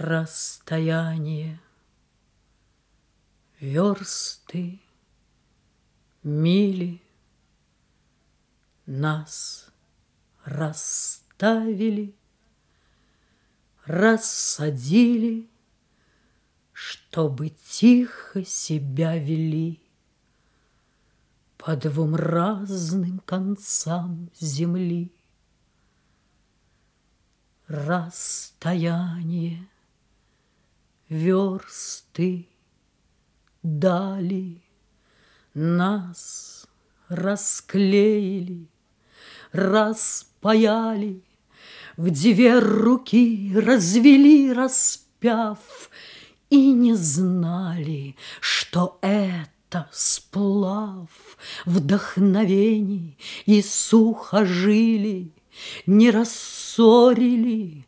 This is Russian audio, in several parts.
Расстояние, версты, мили Нас расставили, рассадили, Чтобы тихо себя вели По двум разным концам земли. Расстояние — версты дали, Нас расклеили, распаяли, В две руки развели, распяв, И не знали, что это сплав Вдохновений и сухожилий, не рассорили,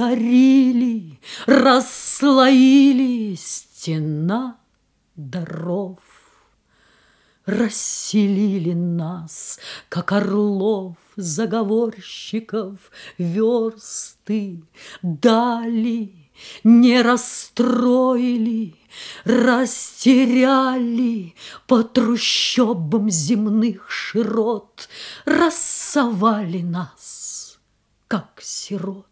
рассорили, расслоили стена даров. Расселили нас, как орлов, заговорщиков, версты, дали, не расстроили, Растеряли по трущобам земных широт, Рассовали нас, как сирот.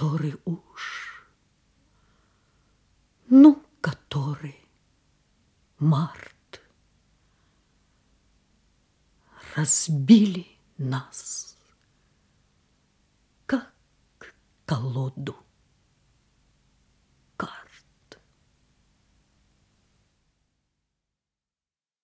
Который уж, ну, который март, Разбили нас